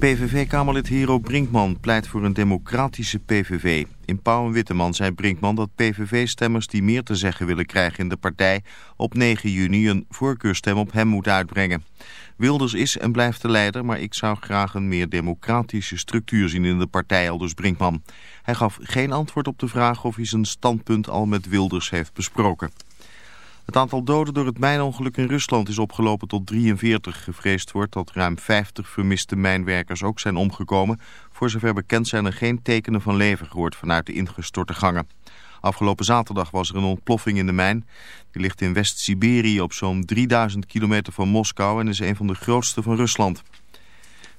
PVV-kamerlid Hero Brinkman pleit voor een democratische PVV. In Pauw en Witteman zei Brinkman dat PVV-stemmers die meer te zeggen willen krijgen in de partij... op 9 juni een voorkeurstem op hem moeten uitbrengen. Wilders is en blijft de leider, maar ik zou graag een meer democratische structuur zien in de partij, aldus Brinkman. Hij gaf geen antwoord op de vraag of hij zijn standpunt al met Wilders heeft besproken. Het aantal doden door het mijnongeluk in Rusland is opgelopen tot 43. Gevreesd wordt dat ruim 50 vermiste mijnwerkers ook zijn omgekomen. Voor zover bekend zijn er geen tekenen van leven gehoord vanuit de ingestorte gangen. Afgelopen zaterdag was er een ontploffing in de mijn. Die ligt in West-Siberië op zo'n 3000 kilometer van Moskou en is een van de grootste van Rusland.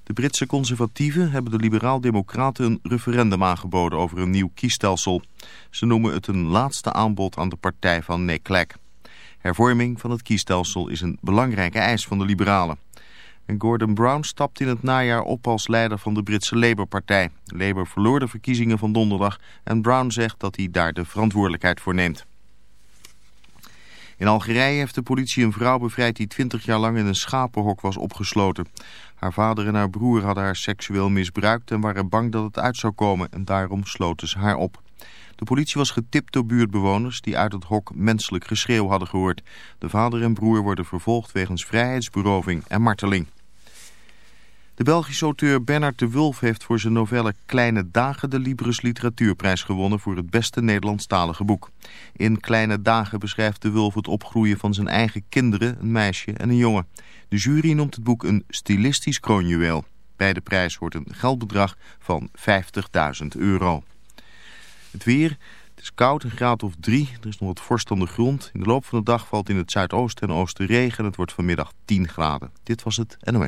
De Britse conservatieven hebben de liberaal-democraten een referendum aangeboden over een nieuw kiesstelsel. Ze noemen het een laatste aanbod aan de partij van Nick Clegg. Hervorming van het kiesstelsel is een belangrijke eis van de liberalen. En Gordon Brown stapt in het najaar op als leider van de Britse Labour-partij. Labour verloor de verkiezingen van donderdag en Brown zegt dat hij daar de verantwoordelijkheid voor neemt. In Algerije heeft de politie een vrouw bevrijd die 20 jaar lang in een schapenhok was opgesloten. Haar vader en haar broer hadden haar seksueel misbruikt en waren bang dat het uit zou komen en daarom sloten ze haar op. De politie was getipt door buurtbewoners die uit het hok menselijk geschreeuw hadden gehoord. De vader en broer worden vervolgd wegens vrijheidsberoving en marteling. De Belgische auteur Bernard de Wulf heeft voor zijn novelle Kleine Dagen de Libris Literatuurprijs gewonnen voor het beste Nederlandstalige boek. In Kleine Dagen beschrijft de Wulf het opgroeien van zijn eigen kinderen, een meisje en een jongen. De jury noemt het boek een stilistisch kroonjuweel. Bij de prijs hoort een geldbedrag van 50.000 euro. Het weer, het is koud, een graad of drie. Er is nog wat vorst aan de grond. In de loop van de dag valt in het zuidoosten en oosten regen. En het wordt vanmiddag 10 graden. Dit was het NOS.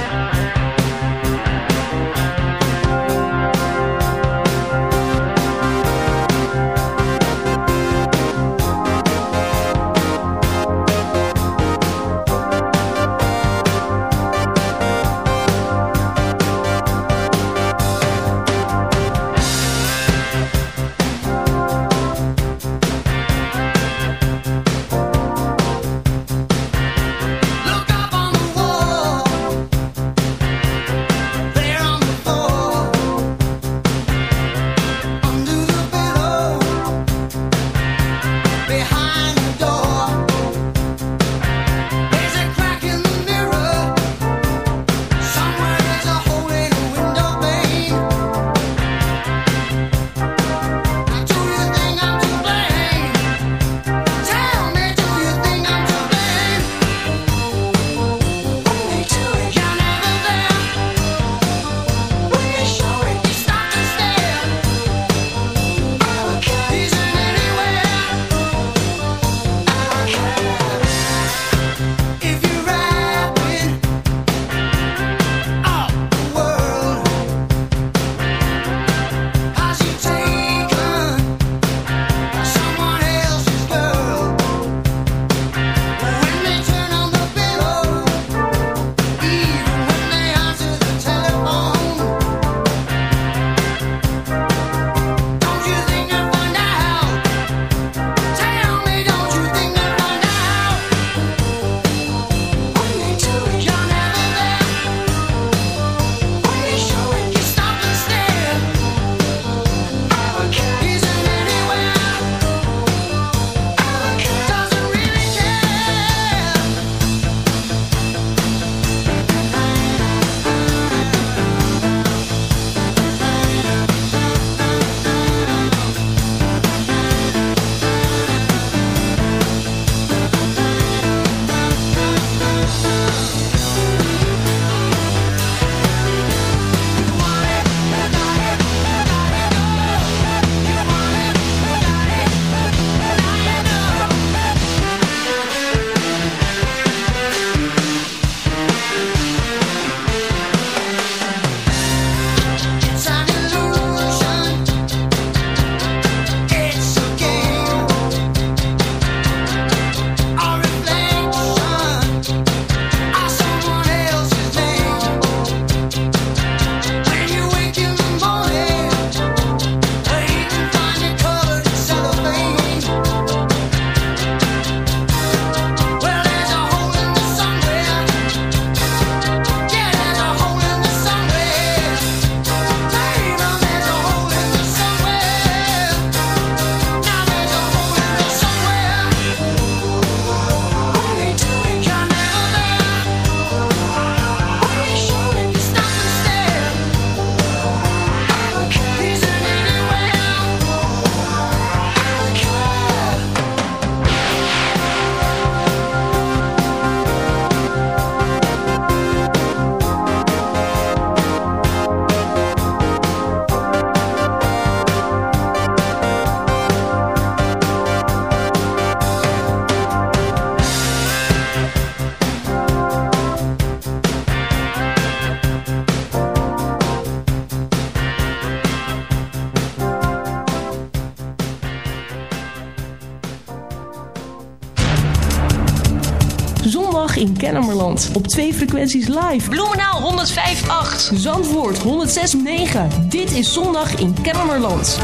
Op twee frequenties live. Bloemenaal 105.8. Zandvoort 106.9. Dit is Zondag in Kennemerland.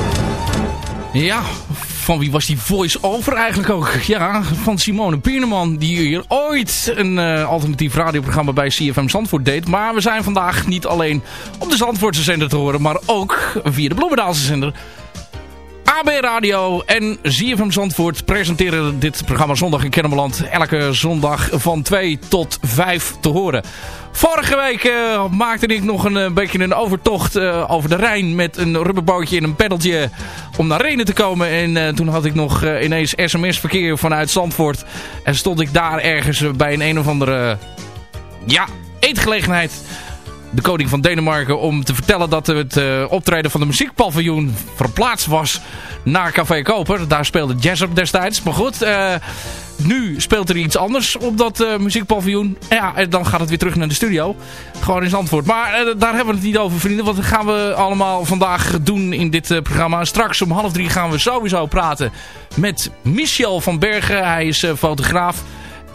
Ja, van wie was die voice-over eigenlijk ook? Ja, van Simone Pierneman, die hier ooit een uh, alternatief radioprogramma bij CFM Zandvoort deed. Maar we zijn vandaag niet alleen op de Zandvoortse zender te horen, maar ook via de Bloemendaalse zender. AB Radio en ZFM Zandvoort presenteren dit programma Zondag in Kennemerland. Elke zondag van 2 tot 5 te horen. Vorige week uh, maakte ik nog een, een beetje een overtocht uh, over de Rijn met een rubberbootje en een peddeltje om naar Renen te komen. En toen had ik nog ineens sms-verkeer vanuit Zandvoort. En stond ik daar ergens bij een een of andere ja, eetgelegenheid de koning van Denemarken om te vertellen dat het uh, optreden van de muziekpaviljoen verplaatst was naar Café Koper. Daar speelde jazz op destijds. Maar goed, uh, nu speelt er iets anders op dat uh, muziekpaviljoen. Ja, en dan gaat het weer terug naar de studio. Gewoon in Zandvoort. Maar daar hebben we het niet over vrienden. Want dat gaan we allemaal vandaag doen in dit programma. Straks om half drie gaan we sowieso praten met Michel van Bergen. Hij is fotograaf.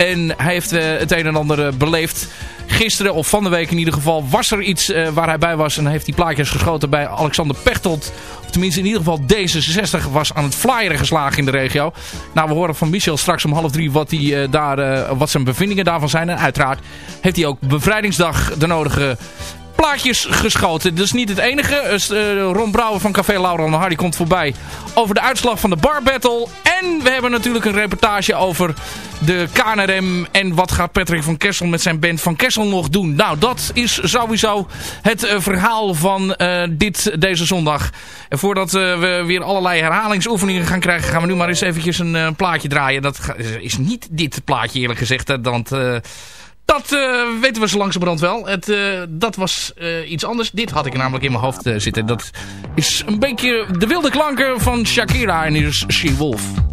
En hij heeft het een en ander beleefd gisteren, of van de week in ieder geval, was er iets uh, waar hij bij was. En heeft die plaatjes geschoten bij Alexander Pechtold. Of tenminste in ieder geval D66 was aan het flyeren geslagen in de regio. Nou, we horen van Michel straks om half drie wat, hij, daar, wat zijn bevindingen daarvan zijn. En uiteraard heeft hij ook bevrijdingsdag de nodige plaatjes geschoten. Dat is niet het enige. Uh, Ron Brouwer van Café Laura en Hardy komt voorbij over de uitslag van de bar battle. En we hebben natuurlijk een reportage over de KNRM. En wat gaat Patrick van Kessel met zijn band van Kessel nog doen? Nou, dat is sowieso het uh, verhaal van dit, deze zondag. En voordat we weer allerlei herhalingsoefeningen gaan krijgen... gaan we nu maar eens eventjes een plaatje draaien. Dat is niet dit plaatje eerlijk gezegd. Want... Dat uh, weten we zo langzamerhand wel. Het, uh, dat was uh, iets anders. Dit had ik namelijk in mijn hoofd zitten. Dat is een beetje de wilde klanken van Shakira en is She Wolf.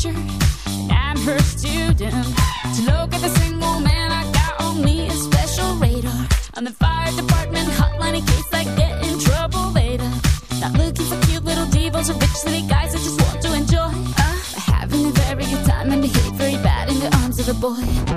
teacher, and I'm her student. To look at the single man I got on me a special radar. On the fire department hotline in case I get in trouble later. Not looking for cute little devils or rich city guys I just want to enjoy. Uh, having a very good time and behave very bad in the arms of a boy.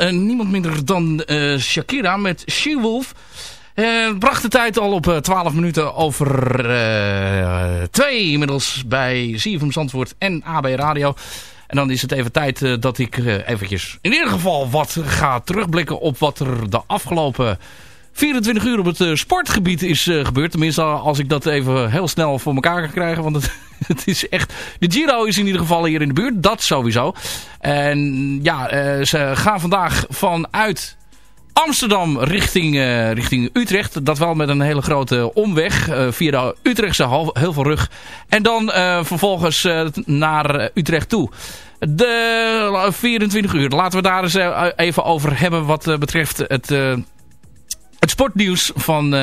Uh, niemand minder dan uh, Shakira met She-Wolf. Uh, bracht de tijd al op 12 minuten over 2 inmiddels bij CFM Zandvoort en AB Radio. En dan is het even tijd dat ik eventjes in ieder geval wat ga terugblikken op wat er de afgelopen 24 uur op het sportgebied is gebeurd. Tenminste als ik dat even heel snel voor elkaar kan krijgen. Want het, het is echt... De Giro is in ieder geval hier in de buurt. Dat sowieso. En ja, ze gaan vandaag vanuit Amsterdam richting, richting Utrecht. Dat wel met een hele grote omweg uh, via de Utrechtse heel veel rug. En dan vervolgens naar Utrecht toe. De 24 uur. Laten we daar eens even over hebben wat betreft het, sportnieuws van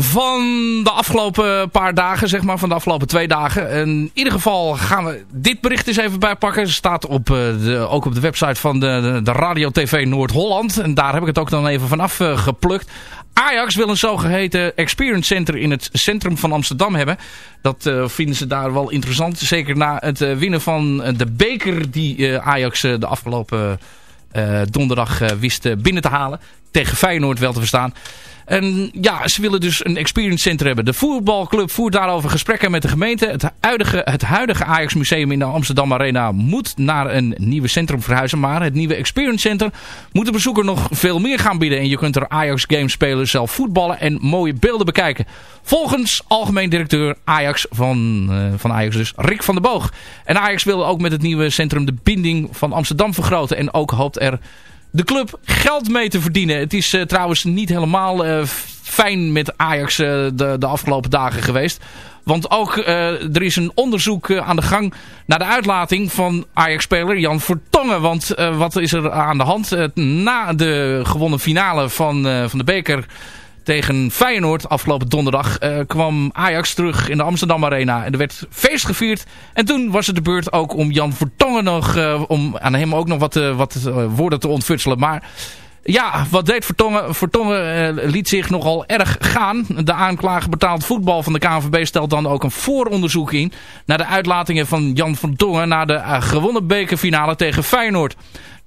van de afgelopen paar dagen, zeg maar, van de afgelopen twee dagen. in ieder geval gaan we dit bericht eens even bijpakken. Het staat op, uh, de, ook op de website van de, de, Radio TV Noord-Holland. En daar heb ik het ook dan even vanaf uh, geplukt. Ajax wil een zogeheten experience center in het centrum van Amsterdam hebben. Dat vinden ze daar wel interessant. Zeker na het winnen van de beker die Ajax de afgelopen donderdag wist binnen te halen. Tegen Feyenoord wel te verstaan. En ja, ze willen dus een experience center hebben. De voetbalclub voert daarover gesprekken met de gemeente. Het huidige, het huidige Ajax Museum in de Amsterdam Arena moet naar een nieuwe centrum verhuizen. Maar het nieuwe experience center moet de bezoeker nog veel meer gaan bieden. En je kunt er Ajax games spelen, zelf voetballen en mooie beelden bekijken. Volgens algemeen directeur Ajax van, uh, van Ajax dus, Rick van der Boog. En Ajax wil ook met het nieuwe centrum de binding van Amsterdam vergroten. En ook hoopt er de club geld mee te verdienen. Het is uh, trouwens niet helemaal uh, fijn met Ajax uh, de, de afgelopen dagen geweest. Want ook er is een onderzoek aan de gang naar de uitlating van Ajax-speler Jan Vertongen. Want wat is er aan de hand? na de gewonnen finale van, van de beker tegen Feyenoord afgelopen donderdag uh, kwam Ajax terug in de Amsterdam Arena. En er werd feest gevierd. En toen was het de beurt ook om Jan Vertongen nog, uh, om aan hem ook nog wat, uh, wat woorden te ontfutselen. Maar ja, wat deed Vertongen? Vertongen liet zich nogal erg gaan. De aanklager betaald voetbal van de KNVB stelt dan ook een vooronderzoek in... naar de uitlatingen van Jan Vertongen na de gewonnen bekerfinale tegen Feyenoord.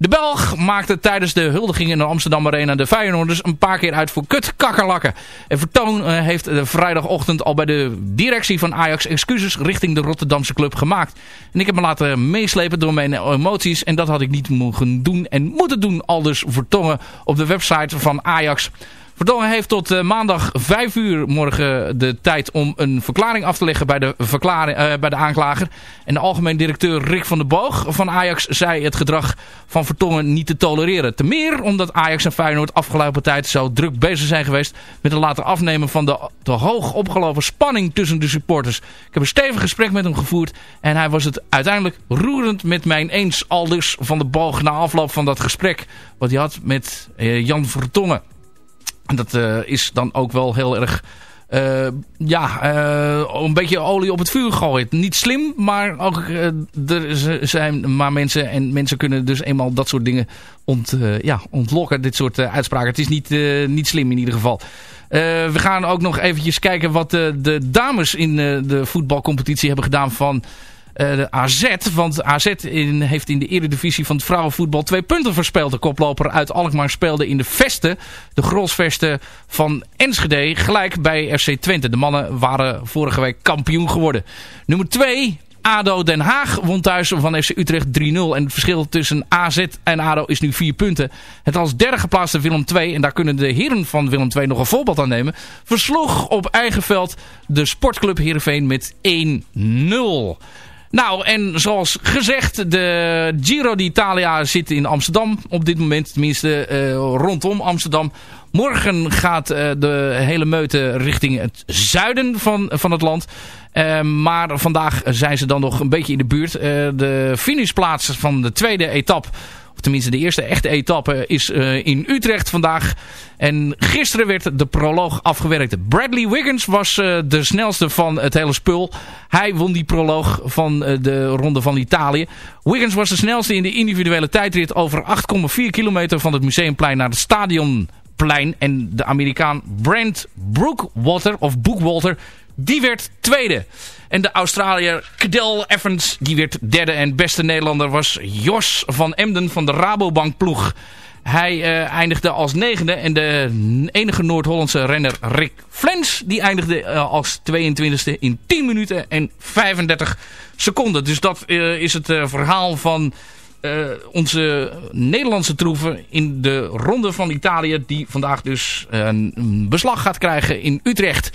De Belg maakte tijdens de huldiging in de Amsterdam Arena de Feyenoorders een paar keer uit voor kutkakkerlakken. En Vertoon uh, heeft vrijdagochtend al bij de directie van Ajax excuses richting de Rotterdamse club gemaakt. En ik heb me laten meeslepen door mijn emoties en dat had ik niet mogen doen en moeten doen. Aldus Vertongen op de website van Ajax. Verdongen heeft tot uh, maandag 5 uur morgen de tijd om een verklaring af te leggen bij de, verklaring, uh, bij de aanklager. En de algemeen directeur Rick van der Boog van Ajax zei het gedrag van Vertongen niet te tolereren. Ten meer omdat Ajax en Feyenoord afgelopen tijd zo druk bezig zijn geweest met het laten afnemen van de te hoog opgelopen spanning tussen de supporters. Ik heb een stevig gesprek met hem gevoerd en hij was het uiteindelijk roerend met mijn eens aldus van de Boog na afloop van dat gesprek wat hij had met uh, Jan Vertongen. En dat uh, is dan ook wel heel erg... Uh, ja, uh, een beetje olie op het vuur gooien. Niet slim, maar ook er zijn maar mensen en mensen kunnen dus eenmaal dat soort dingen ont, ja, ontlokken. Dit soort uitspraken. Het is niet, niet slim in ieder geval. we gaan ook nog eventjes kijken wat de dames in de voetbalcompetitie hebben gedaan van de AZ. Want AZ heeft in de eredivisie van het vrouwenvoetbal twee punten verspeeld. De koploper uit Alkmaar speelde in de vesten, de grosvesten van Enschede, gelijk bij FC Twente. De mannen waren vorige week kampioen geworden. Nummer 2, ADO Den Haag won thuis van FC Utrecht 3-0. En het verschil tussen AZ en ADO is nu 4 punten. Het als derde geplaatste Willem II, en daar kunnen de heren van Willem II nog een voorbeeld aan nemen, versloeg op eigen veld de sportclub Heerenveen met 1-0. Nou, en zoals gezegd, de Giro d'Italia zit in Amsterdam op dit moment. Tenminste, uh, rondom Amsterdam. Morgen gaat uh, de hele meute richting het zuiden van, van het land. Uh, maar vandaag zijn ze dan nog een beetje in de buurt. de finishplaats van de tweede etappe tenminste de eerste echte etappe is uh, in Utrecht vandaag. En gisteren werd de proloog afgewerkt. Bradley Wiggins was uh, de snelste van het hele spul. Hij won die proloog van uh, de Ronde van Italië. Wiggins was de snelste in de individuele tijdrit over 8,4 kilometer van het Museumplein naar het stadionplein. En de Amerikaan Brent Brookwater, of Bookwalter die werd tweede. En de Australiër Cadel Evans, die werd derde. En beste Nederlander was Jos van Emden van de Rabobank ploeg. Hij uh, eindigde als negende. En de enige Noord-Hollandse renner Rick Flens, die eindigde uh, als 22e in 10 minuten en 35 seconden. Dus dat uh, is het verhaal van uh, onze Nederlandse troeven in de ronde van Italië. Die vandaag dus een beslag gaat krijgen in Utrecht.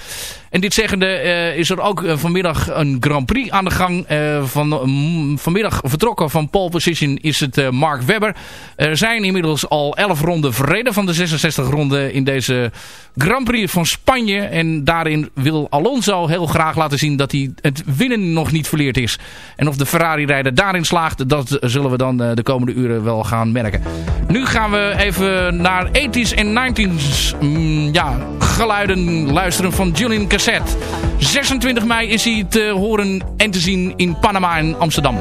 En dit zeggende uh, is er ook vanmiddag een Grand Prix aan de gang. Van, um, vanmiddag vertrokken van pole position is het Mark Webber. Er zijn inmiddels al 11 ronden verreden van de 66 ronden in deze Grand Prix van Spanje. En daarin wil Alonso heel graag laten zien dat hij het winnen nog niet verleerd is. En of de Ferrari-rijder daarin slaagt, dat zullen we dan de komende uren wel gaan merken. Nu gaan we even naar 80s en 90s mm, ja, geluiden luisteren van Julian Cassette. 26 mei is hij te horen en te zien in Panama en Amsterdam.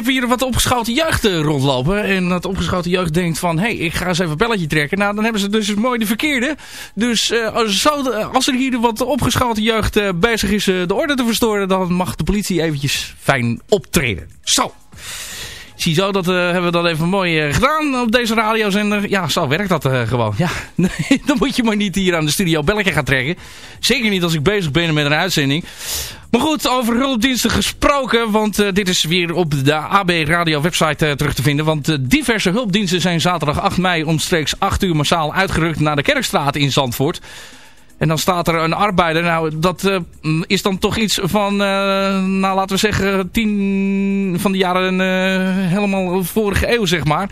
Hebt hier wat opgeschoten jeugd eh, rondlopen. En dat opgeschoten jeugd denkt van... hé, hey, ik ga eens even een belletje trekken. Nou, dan hebben ze dus mooi de verkeerde. Dus eh, als, als er hier wat opgeschoten jeugd eh, bezig is de orde te verstoren... dan mag de politie eventjes fijn optreden. Zo. Ziezo, dat eh, hebben we dan even mooi eh, gedaan op deze radiozender. Ja, zo werkt dat eh, gewoon. Ja, dan moet je maar niet hier aan de studio belletje gaan trekken. Zeker niet als ik bezig ben met een uitzending. Maar goed, over hulpdiensten gesproken, want dit is weer op de AB Radio website terug te vinden. Want diverse hulpdiensten zijn zaterdag 8 mei omstreeks 8 uur massaal uitgerukt naar de Kerkstraat in Zandvoort. En dan staat er een arbeider. Nou, dat eh, is dan toch iets van, eh, nou laten we zeggen, tien van de jaren eh, helemaal vorige eeuw, zeg maar.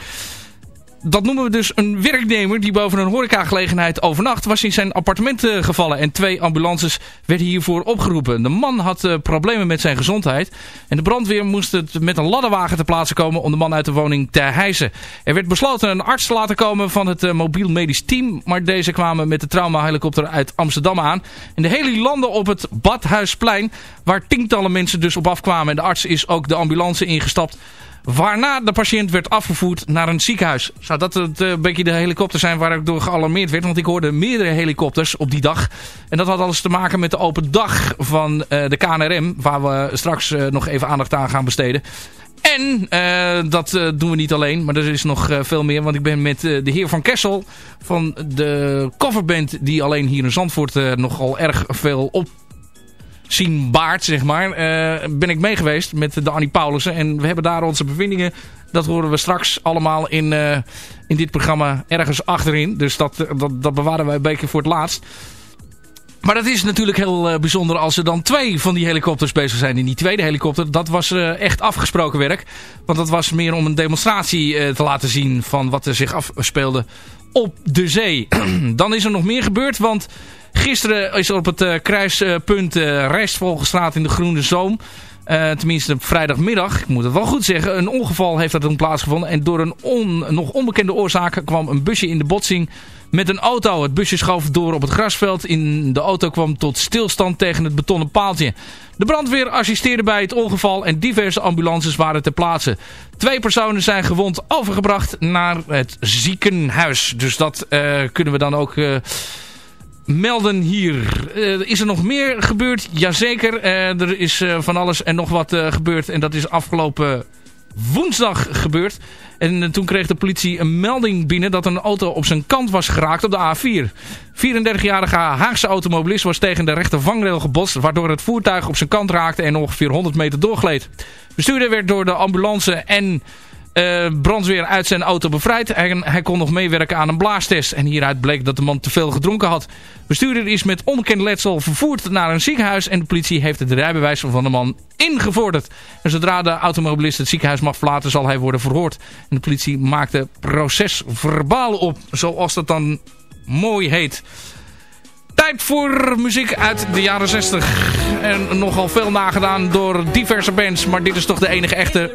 Dat noemen we dus een werknemer die boven een horecagelegenheid overnacht was in zijn appartement eh, gevallen. En twee ambulances werden hiervoor opgeroepen. De man had eh, problemen met zijn gezondheid. En de brandweer moest het met een ladderwagen ter plaatse komen om de man uit de woning te hijsen. Er werd besloten een arts te laten komen van het eh, mobiel medisch team. Maar deze kwamen met de traumahelikopter uit Amsterdam aan. En de heli landde op het Badhuisplein waar tientallen mensen dus op afkwamen. En de arts is ook de ambulance ingestapt. Waarna de patiënt werd afgevoerd naar een ziekenhuis. Zou dat het, eh, een beetje de helikopter zijn waar ik door gealarmeerd werd? Want ik hoorde meerdere helikopters op die dag. En dat had alles te maken met de open dag van eh, de KNRM. Waar we straks eh, nog even aandacht aan gaan besteden. En dat doen we niet alleen, maar er is nog veel meer. Want ik ben met de heer Van Kessel van de coverband... die alleen hier in Zandvoort nogal erg veel op zien baard, zeg maar, eh, ben ik mee geweest met de Annie Paulussen. En we hebben daar onze bevindingen. Dat horen we straks allemaal in, eh, in dit programma ergens achterin. Dus dat, dat, dat bewaren wij een beetje voor het laatst. Maar dat is natuurlijk heel eh, bijzonder als er dan twee van die helikopters bezig zijn. En die tweede helikopter, dat was eh, echt afgesproken werk. Want dat was meer om een demonstratie eh, te laten zien van wat er zich afspeelde op de zee. dan is er nog meer gebeurd, want gisteren is er op het eh, kruispunt uh, Rijstvolgenstraat in de Groene Zoom... eh, tenminste vrijdagmiddag, ik moet het wel goed zeggen, een ongeval heeft er toen plaatsgevonden. En door een on, nog onbekende oorzaak kwam een busje in de botsing met een auto. Het busje schoof door op het grasveld. In de auto kwam tot stilstand tegen het betonnen paaltje. De brandweer assisteerde bij het ongeval en diverse ambulances waren ter plaatse. Twee personen zijn gewond overgebracht naar het ziekenhuis. Dus dat eh, kunnen we dan ook... eh, melden hier. Eh, is er nog meer gebeurd? Jazeker. Er is van alles en nog wat gebeurd. En dat is afgelopen woensdag gebeurd. En toen kreeg de politie een melding binnen dat een auto op zijn kant was geraakt op de A4. 34-jarige Haagse automobilist was tegen de rechter gebotst... waardoor het voertuig op zijn kant raakte en ongeveer 100 meter doorgleed. Bestuurder werd door de ambulance en brandweer uit zijn auto bevrijd. Hij, kon nog meewerken aan een blaastest. En hieruit bleek dat de man te veel gedronken had. Bestuurder is met onbekend letsel vervoerd naar een ziekenhuis. En de politie heeft het rijbewijs van de man ingevorderd. En zodra de automobilist het ziekenhuis mag verlaten zal hij worden verhoord. En de politie maakte procesverbaal op. Zoals dat dan mooi heet. Tijd voor muziek uit de jaren 60. En nogal veel nagedaan door diverse bands. Maar dit is toch de enige echte...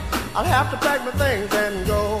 I'll have to pack my things and go.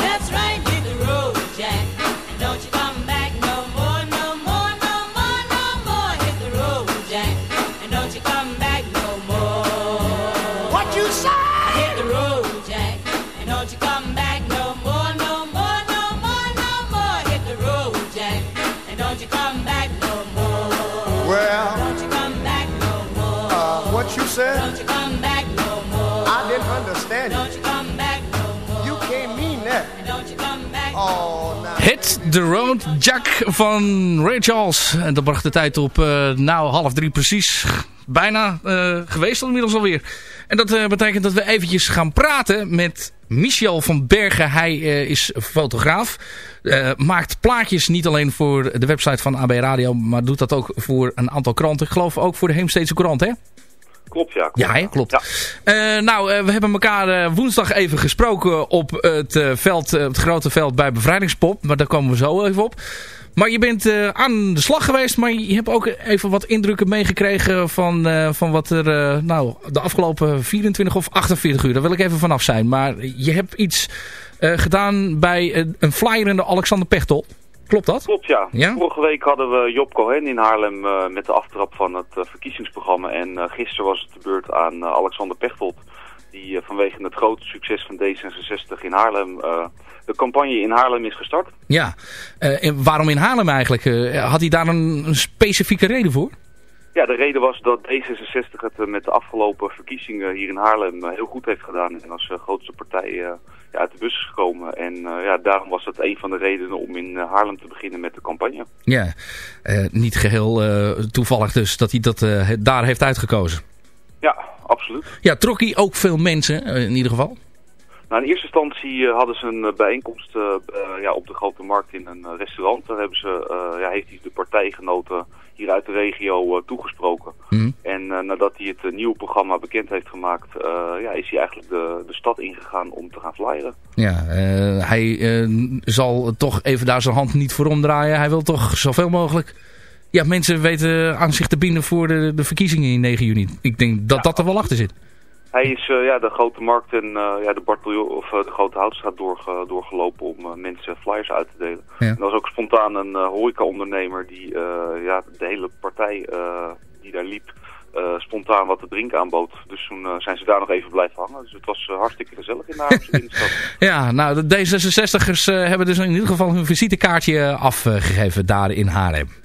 The Road Jack van Ray Charles. En dat bracht de tijd op, uh, nou half drie precies. Bijna uh, geweest inmiddels alweer. En dat uh, betekent dat we eventjes gaan praten met Michel van Bergen. Hij is fotograaf. maakt plaatjes niet alleen voor de website van AB Radio. Maar doet dat ook voor een aantal kranten. Ik geloof ook voor de Heemsteedse krant hè? Klopt, ja. Klopt. Ja, klopt. Ja. Uh, nou, uh, we hebben elkaar uh, woensdag even gesproken op het, veld, het grote veld bij Bevrijdingspop. Maar daar komen we zo even op. Maar je bent aan de slag geweest, maar je hebt ook even wat indrukken meegekregen van, van wat er nou, de afgelopen 24 of 48 uur, daar wil ik even vanaf zijn. Maar je hebt iets gedaan bij een flyer in de Alexander Pechtel. Klopt dat? Klopt, ja. ja. Vorige week hadden we Job Cohen in Haarlem uh, met de aftrap van het uh, verkiezingsprogramma. En uh, gisteren was het de beurt aan Alexander Pechtold. Die vanwege het grote succes van D66 in Haarlem de campagne in Haarlem is gestart. Ja, en waarom in Haarlem eigenlijk? had hij daar een, een, specifieke reden voor? Ja, de reden was dat D66 het met de afgelopen verkiezingen hier in Haarlem heel goed heeft gedaan. En als grootste partij ja, uit de bus is gekomen. En ja, daarom was dat een van de redenen om in Haarlem te beginnen met de campagne. Ja, niet geheel toevallig dus dat hij dat daar heeft uitgekozen. Ja, absoluut. Ja, trok hij ook veel mensen in ieder geval? Nou, in eerste instantie hadden ze een bijeenkomst ja, op de Grote Markt in een restaurant. Daar hebben ze, ja, heeft hij de partijgenoten hier uit de regio uh, toegesproken. Mm. En uh, nadat hij het uh, nieuwe programma bekend heeft gemaakt, ja, is hij eigenlijk de, de stad ingegaan om te gaan flyeren. Ja, hij zal toch even daar zijn hand niet voor omdraaien. Hij wil toch zoveel mogelijk ja, mensen weten aan zich te binden voor de, de verkiezingen in 9 juni. Ik denk dat ja. dat er wel achter zit. Hij is uh, ja, de grote markt en uh, ja, de Bartolio of uh, de grote houtstraat doorge, doorgelopen om mensen flyers uit te delen. Ja. En er was ook spontaan een horeca-ondernemer die ja, de hele partij die daar liep spontaan wat te drinken aanbood. Dus toen zijn ze daar nog even blijven hangen. Dus het was hartstikke gezellig in de binnenstad. ja, nou de D66'ers hebben dus in ieder geval hun visitekaartje afgegeven daar in Haarlem.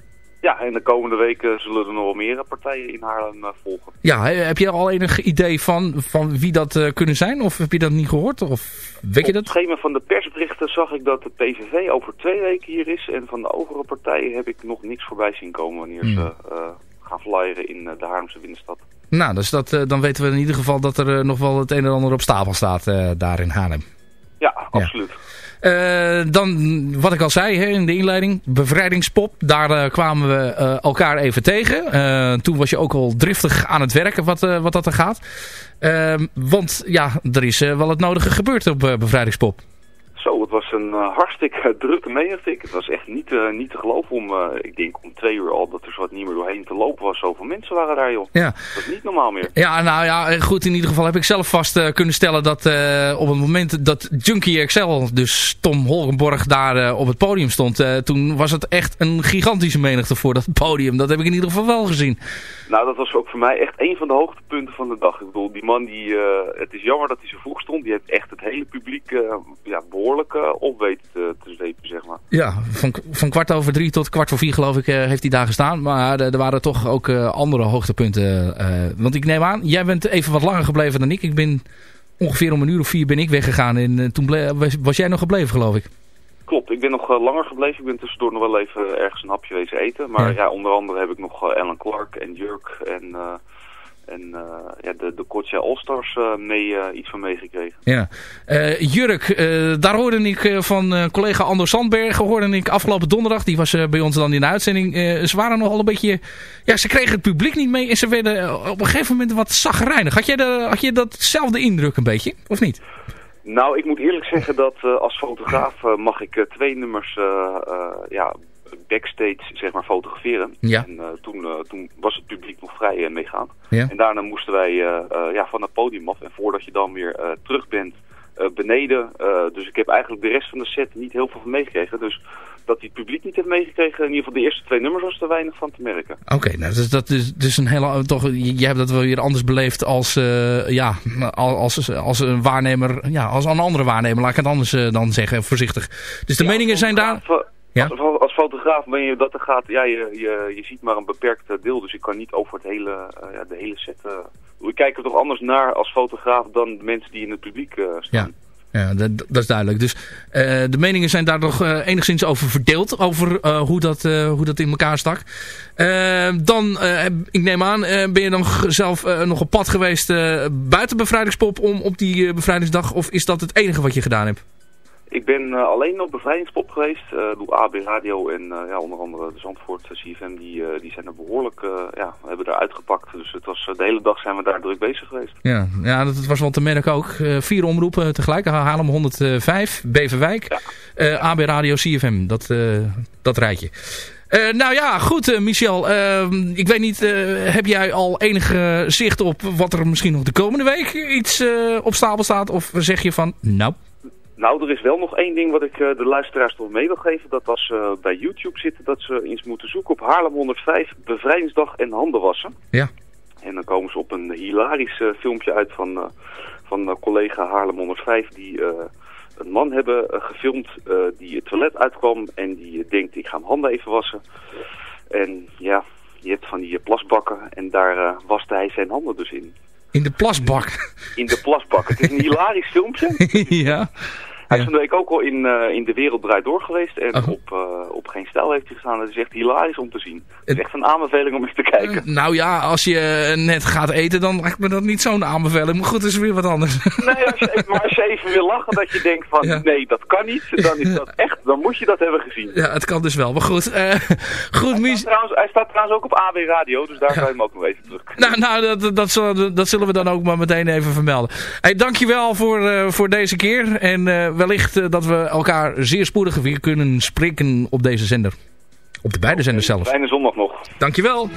Ja, en de komende weken zullen er nog wel meer partijen in Haarlem eh, volgen. Ja, he- heb je al enig idee van, van wie dat eh, kunnen zijn? Of heb je dat niet gehoord? Of weet je Op het dat? schema van de persberichten zag ik dat de PVV over twee weken hier is. En van de overige partijen heb ik nog niks voorbij zien komen wanneer Hmm. ze eh, gaan flyeren in eh, de Haarlemse binnenstad. Nou, dus dat, eh, dan weten we in ieder geval dat er eh, nog wel het een en ander op stapel staat eh, daar in Haarlem. Ja, absoluut. Eh, dan, wat ik al zei hè, in de inleiding, bevrijdingspop. Daar eh, kwamen we eh, elkaar even tegen. Toen was je ook al driftig aan het werken wat, wat dat er gaat. Ehm, want ja, er is wel het nodige gebeurd op bevrijdingspop. Zo, het was een eh, hartstikke drukke menigte. Het was echt niet, eh, niet te geloven om, eh, ik denk om twee uur al, dat er zo wat niet meer doorheen te lopen was. Zoveel mensen waren daar joh. Ja. Dat is niet normaal meer. Ja, nou ja, goed. In ieder geval heb ik zelf vast kunnen stellen dat op het moment dat Junkie XL, dus Tom Holkenborg, daar op het podium stond. toen was het echt een gigantische menigte voor dat podium. Dat heb ik in ieder geval wel gezien. Nou, dat was ook voor mij echt een van de hoogtepunten van de dag. Ik bedoel, die man, die, het is jammer dat hij zo vroeg stond. Die heeft echt het hele publiek ja, behoorlijk eh, op te, te zwepen, zeg maar. Ja, van, van kwart over drie tot kwart voor vier geloof ik eh, heeft hij daar gestaan. Maar er, waren toch ook eh, andere hoogtepunten. want ik neem aan, jij bent even wat langer gebleven dan ik. Ik ben ongeveer om een uur of vier ben ik weggegaan. En toen was, jij nog gebleven geloof ik. Klopt, ik ben nog langer gebleven. Ik ben tussendoor nog wel even ergens een hapje wezen eten. Maar Ja. ja, onder andere heb ik nog eh, Alan Clark en Jurk en, en eh, ja, de, de Kocha All-Stars eh, mee, eh, iets van meegekregen. Ja. Jurk, daar hoorde ik van collega Anders Sandbergen, hoorde ik afgelopen donderdag, die was bij ons dan in de uitzending, ze waren nogal een beetje, ja ze kregen het publiek niet mee en ze werden op een gegeven moment wat zagrijnig. Had jij, de, had je datzelfde indruk een beetje, of niet? Nou, ik moet eerlijk zeggen dat als fotograaf mag ik twee nummers ja, backstage zeg maar, fotograferen. Ja. En eh, toen, eh, toen was het publiek nog vrij eh, meegaan. Ja. En daarna moesten wij ja, van het podium af. En voordat je dan weer terug bent beneden. dus ik heb eigenlijk de rest van de set niet heel veel van meegekregen. Dus dat hij het publiek niet heeft meegekregen, in ieder geval de eerste twee nummers was er weinig van te merken. Oké, nou, dus dat is dus een hele, toch, jij hebt dat wel weer anders beleefd als, ja, als, als een waarnemer, ja, als een andere waarnemer, laat ik het anders dan zeggen, voorzichtig. Dus de meningen zijn daar... Ja. Als, als fotograaf ben je dat er gaat, ja, je, je, je ziet maar een beperkt eh, deel, dus ik kan niet over het hele, eh, ja, de hele set. eh we kijken er toch anders naar als fotograaf dan de mensen die in het publiek staan. Ja. Ja, dat, dat is duidelijk. Dus de meningen zijn daar nog enigszins over verdeeld. Over hoe, dat, hoe dat in elkaar stak. Dan, ik neem aan, ben je dan zelf nog op pad geweest buiten bevrijdingspop om op die bevrijdingsdag? Of is dat het enige wat je gedaan hebt? Ik ben eh, alleen op bevrijdingspop geweest. eh doe AB Radio en eh, ja, onder andere de Zandvoort CFM, die, die zijn er behoorlijk, eh, ja, hebben er uitgepakt. Dus het was, de hele dag zijn we daar druk bezig geweest. Ja, ja dat was wel te merken ook. Vier omroepen tegelijk. Haarlem 105, Beverwijk, AB Radio, CFM. Dat, dat rijtje. Eh, nou ja, goed Michel. Ik weet niet, heb jij al enige zicht op wat er misschien nog de komende week iets op stapel staat? Of zeg je van, nou... Nou, er is wel nog één ding wat ik eh, de luisteraars toch mee wil geven. Dat als ze bij YouTube zitten, dat ze eens moeten zoeken op Haarlem 105, Bevrijdingsdag en handen wassen. Ja. En dan komen ze op een hilarisch eh, filmpje uit van, eh, van eh, collega Haarlem 105 die eh, een man hebben eh, gefilmd eh, die het toilet uitkwam en die eh, denkt ik ga mijn handen even wassen. En ja, je hebt van die eh, plasbakken en daar eh, waste hij zijn handen dus in. In de plasbak. In de plasbak. Het is een hilarisch filmpje. ja. Hij is van de week ook al in, eh, in De Wereld Draait Door geweest. En Oh. op, eh, op Geen Stijl heeft hij gestaan. Het is echt hilarisch om te zien. Het is echt een aanbeveling om eens te kijken. Nou ja, als je eh, net gaat eten, dan lijkt me dat niet zo'n aanbeveling. Maar goed, dat is weer wat anders. Nee, als je, maar als je even wil lachen dat je denkt van Ja. nee, dat kan niet. Dan is dat echt, dan moet je dat hebben gezien. ja, het kan dus wel. Maar goed, eh, goed Mies. Trouwens, hij staat trouwens ook op AB Radio. Dus daar kan je hem ook nog even terug. Nou, nou dat, dat, zullen, dat zullen we dan ook maar meteen even vermelden. Hey, dankjewel voor, eh, voor deze keer. En eh, wellicht eh, dat we elkaar zeer spoedig weer kunnen spreken op deze zender. Op de beide zenders zelfs. Fijne zondag nog. Dankjewel.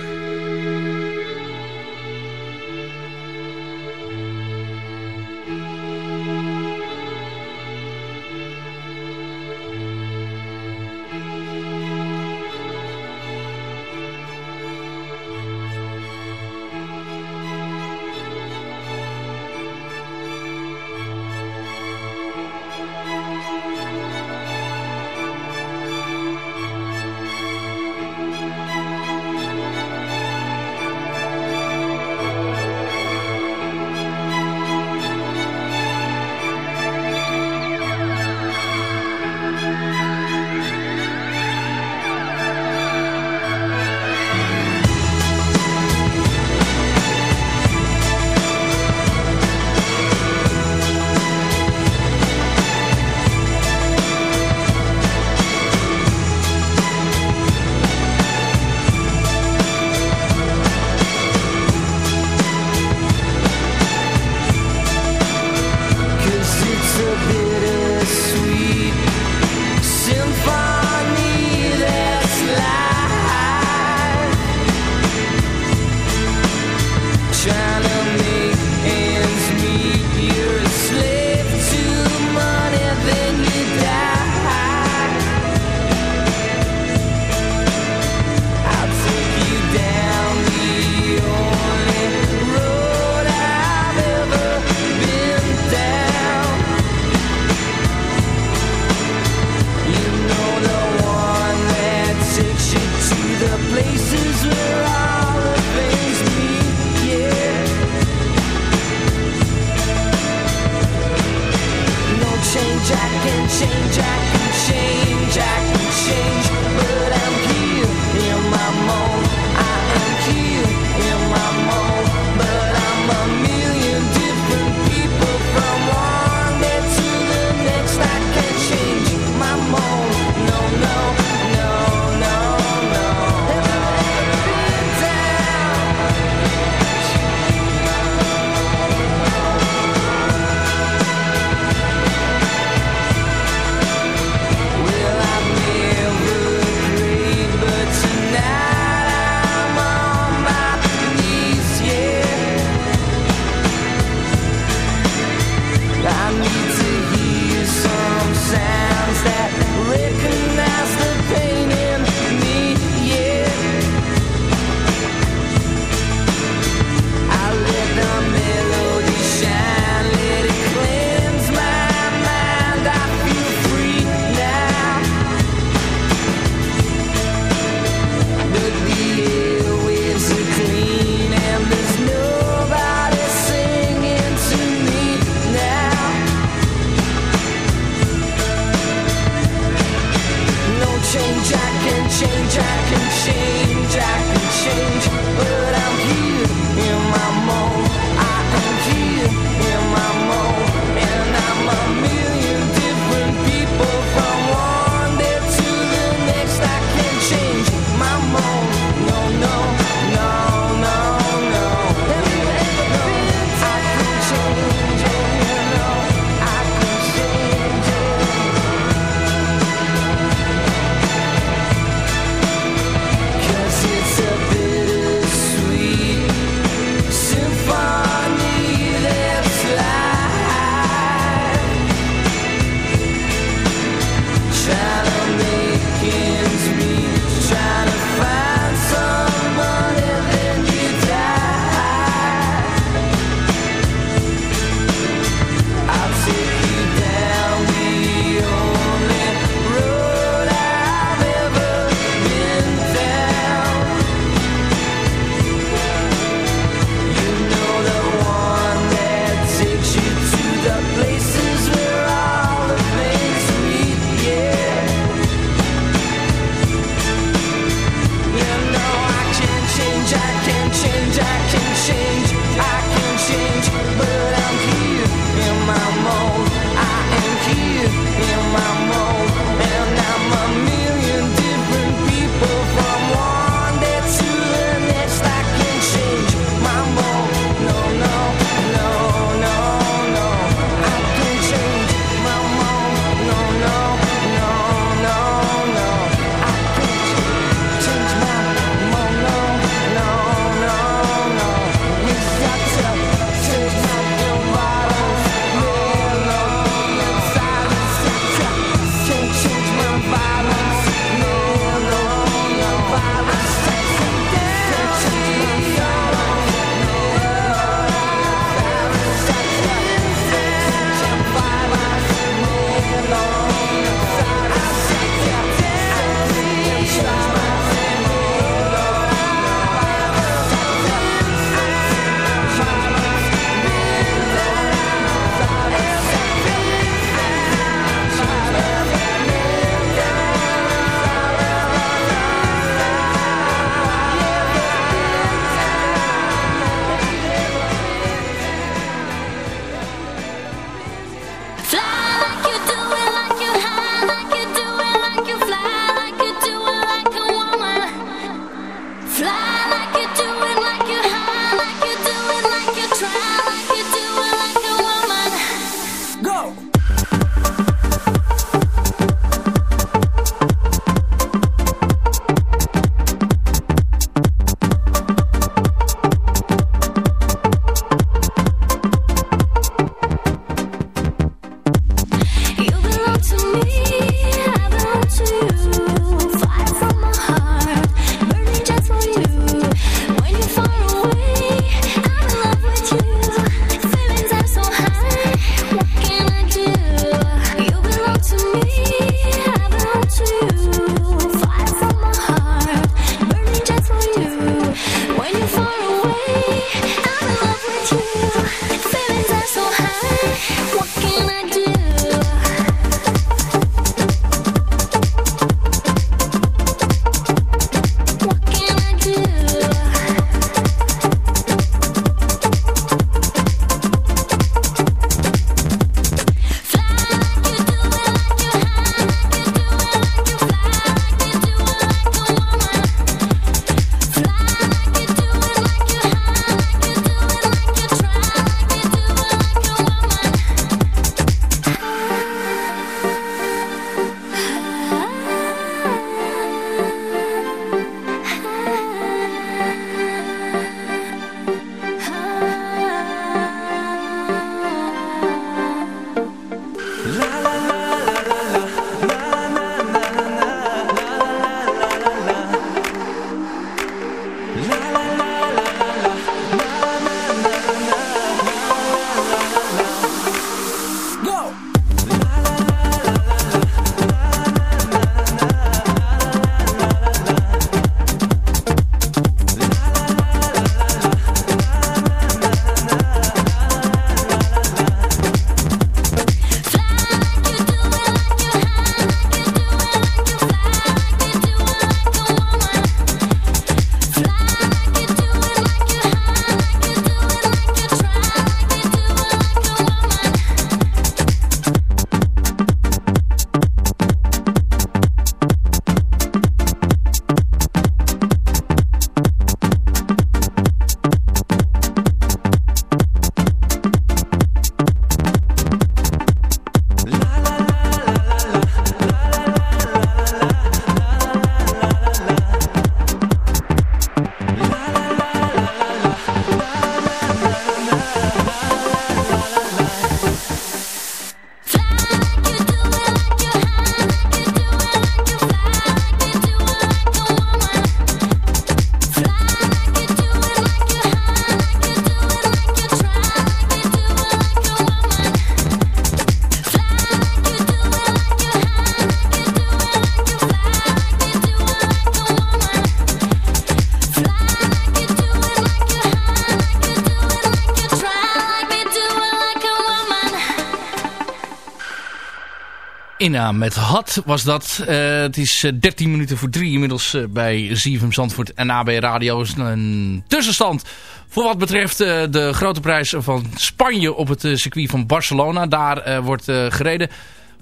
Inna met Had was dat. Eh, het is uh, 13 minuten voor drie inmiddels uh, bij ZFM Zandvoort en AB Radio. Een tussenstand voor wat betreft de grote prijs van Spanje op het circuit van Barcelona. Daar wordt gereden.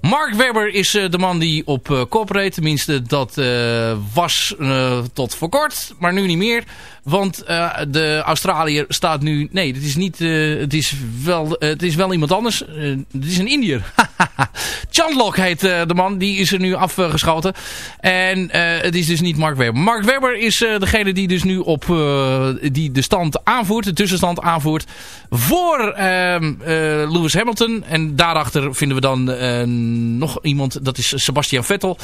Mark Webber is de man die op kop reed. Tenminste, dat was tot voor kort, maar nu niet meer. Want uh, de Australiër staat nu... Nee, het is niet... Uh, het, is wel, uh, het is wel iemand anders. het is een Indiër. Chandlock heet de man. Die is er nu afgeschoten. En het is dus niet Mark Webber. Mark Webber is degene die dus nu op... die de stand aanvoert. De tussenstand aanvoert. Voor ehm, Lewis Hamilton. En daarachter vinden we dan nog iemand. Dat is Sebastian Vettel.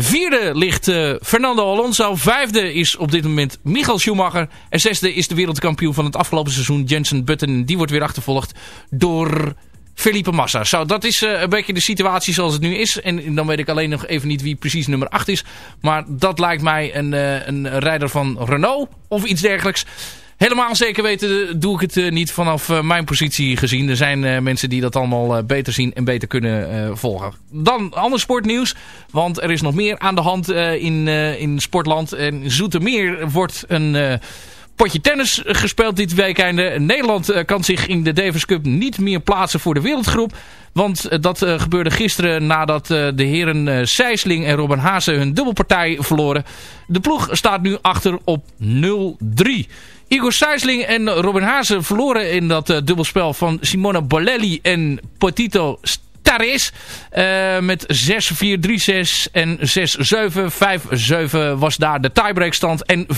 Vierde ligt uh, Fernando Alonso. Vijfde is op dit moment Michael Schumacher. En zesde is de wereldkampioen van het afgelopen seizoen Jensen Button. Die wordt weer achtervolgd door Felipe Massa. Zo, dat is uh, een beetje de situatie zoals het nu is. En dan weet ik alleen nog even niet wie precies nummer 8 is. Maar dat lijkt mij een, uh, een rijder van Renault of iets dergelijks. Helemaal zeker weten doe ik het uh, niet vanaf uh, mijn positie gezien. Er zijn mensen die dat allemaal beter zien en beter kunnen volgen. Dan ander sportnieuws. Want er is nog meer aan de hand in, in Sportland. En Zoetermeer wordt een potje tennis gespeeld dit weekende. Nederland kan zich in de Davis Cup niet meer plaatsen voor de wereldgroep. Want dat gebeurde gisteren nadat de heren Sijsling en Robin Haase hun dubbelpartij verloren. De ploeg staat nu achter op 0-3. Igor Sijsling en Robin Haase verloren in dat uh, dubbelspel van Simona Bolelli en Potito Staris. Uh, met 6-4, 3-6 en 6-7. 5-7 was daar de tiebreakstand en 4-6.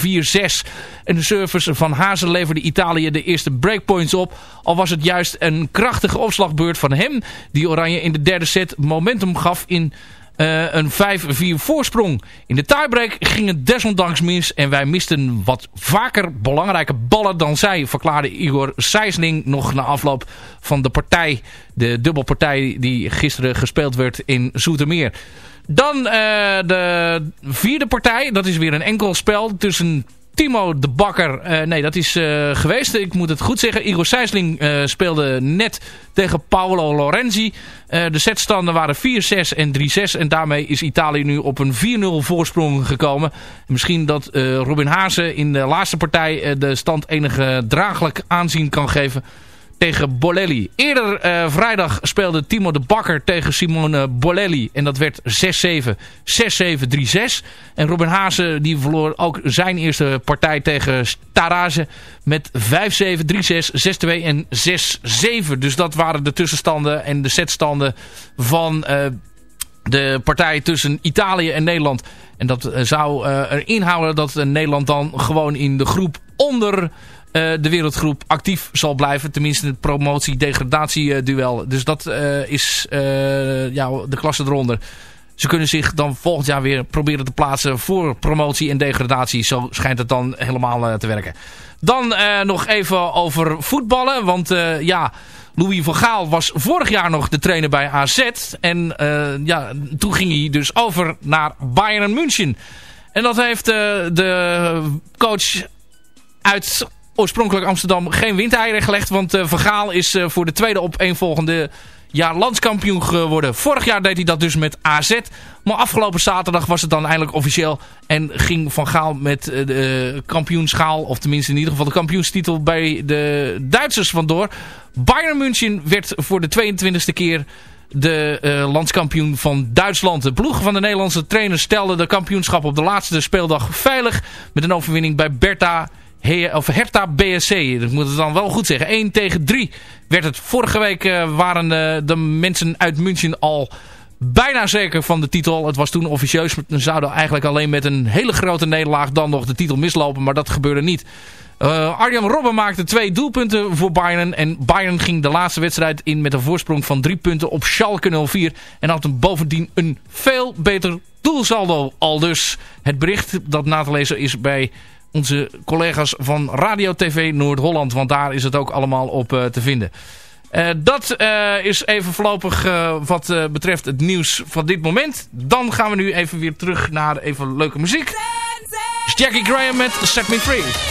En de service van Haase leverde Italië de eerste breakpoints op. Al was het juist een krachtige opslagbeurt van hem. Die Oranje in de derde set momentum gaf in uh, een 5-4 voorsprong. In de tiebreak ging het desondanks mis en wij misten wat vaker belangrijke ballen dan zij, verklaarde Igor Sijsling nog na afloop van de partij, de dubbelpartij die gisteren gespeeld werd in Zoetermeer. Dan uh, de vierde partij, dat is weer een enkel spel tussen Timo de Bakker, uh, nee dat is uh, geweest, ik moet het goed zeggen. Igor Sijsling uh, speelde net tegen Paolo Lorenzi. de setstanden waren 4-6 en 3-6 en daarmee is Italië nu op een 4-0 voorsprong gekomen. Misschien dat Robin Haase in de laatste partij de stand enige draaglijk aanzien kan geven tegen Bolelli. Eerder uh, vrijdag speelde Timo de Bakker tegen Simone Bolelli. En dat werd 6-7, 6-7, 3-6. En Robin Haase die verloor ook zijn eerste partij tegen Tarase met 5-7, 3-6, 6-2 en 6-7. Dus dat waren de tussenstanden en de setstanden van uh, de partij tussen Italië en Nederland. En dat uh, zou er inhouden dat Nederland dan gewoon in de groep onder uh, de wereldgroep actief zal blijven. Tenminste het promotie-degradatie-duel. Dus dat uh, is uh, ja, de klasse eronder. Ze kunnen zich dan volgend jaar weer proberen te plaatsen voor promotie en degradatie. Zo schijnt het dan helemaal te werken. Dan nog even over voetballen. Want ja, Louis van Gaal was vorig jaar nog de trainer bij AZ. En ja, toen ging hij dus over naar Bayern München. En dat heeft de coach uit oorspronkelijk Amsterdam geen windeieren gelegd. Want uh, Vergaal is uh, voor de tweede op een volgende jaar landskampioen geworden. Vorig jaar deed hij dat dus met AZ. Maar afgelopen zaterdag was het dan eindelijk officieel. En ging Van Gaal met uh, de kampioenschaal. Of tenminste in ieder geval de kampioenstitel bij de Duitsers vandoor. Bayern München werd voor de 22e keer de landskampioen van Duitsland. De ploeg van de Nederlandse trainer stelde de kampioenschap op de laatste speeldag veilig. Met een overwinning bij Bertha Of Hertha BSC. Dat moet het dan wel goed zeggen. 1 tegen 3 werd het. Vorige week uh, waren uh, de mensen uit München al bijna zeker van de titel. Het was toen officieus. Ze zouden eigenlijk alleen met een hele grote nederlaag dan nog de titel mislopen. Maar dat gebeurde niet. Uh, Robben maakte twee doelpunten voor Bayern. En Bayern ging de laatste wedstrijd in met een voorsprong van drie punten op Schalke 04. En had bovendien een veel beter doelsaldo. Al dus het bericht dat na te lezen is bij onze collega's van Radio TV Noord-Holland. Want daar is het ook allemaal op uh, te vinden. Uh, dat uh, is even voorlopig wat betreft het nieuws van dit moment. Dan gaan we nu even weer terug naar even leuke muziek. Is Jackie Graham met Set Me Free.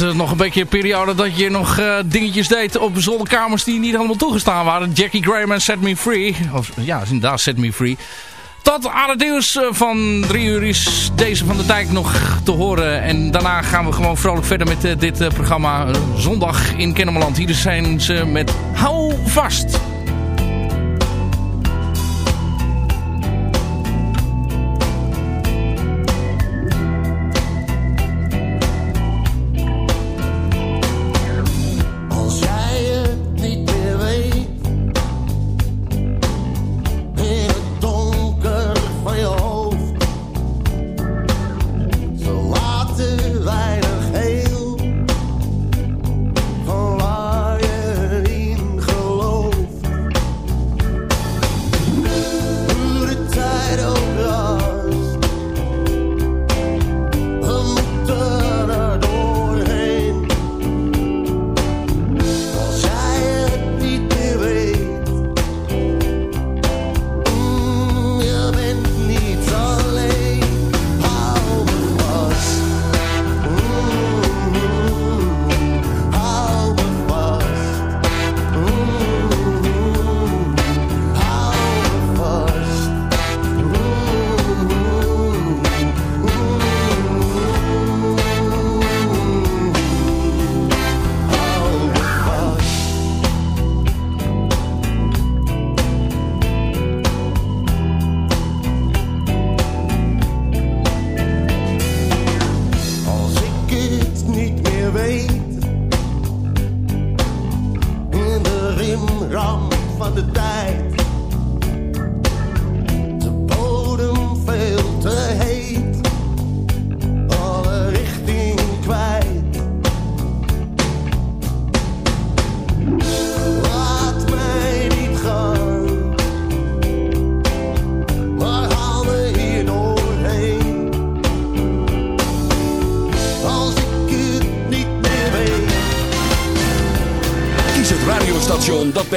Eh, nog een beetje een periode dat je nog eh, dingetjes deed op zolderkamers die niet helemaal toegestaan waren. Jackie Graham en Set Me Free. Of, ja, inderdaad Set Me Free. Tot aan het nieuws eh, van drie uur is deze van de tijd nog te horen. En daarna gaan we gewoon vrolijk verder met dit programma Zondag in Kennemerland. Hier zijn ze met Hou Vast.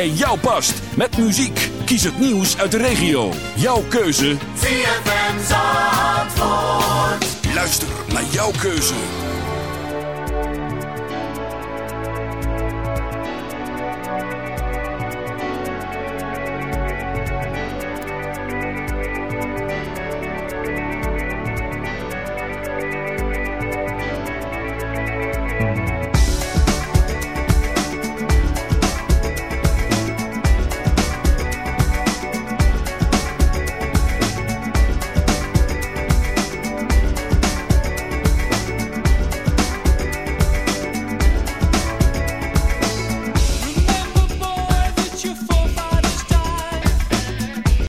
Bij jou past. Met muziek. Kies het nieuws uit de regio. Jouw keuze. ZFM Zandvoort. Luister naar jouw keuze.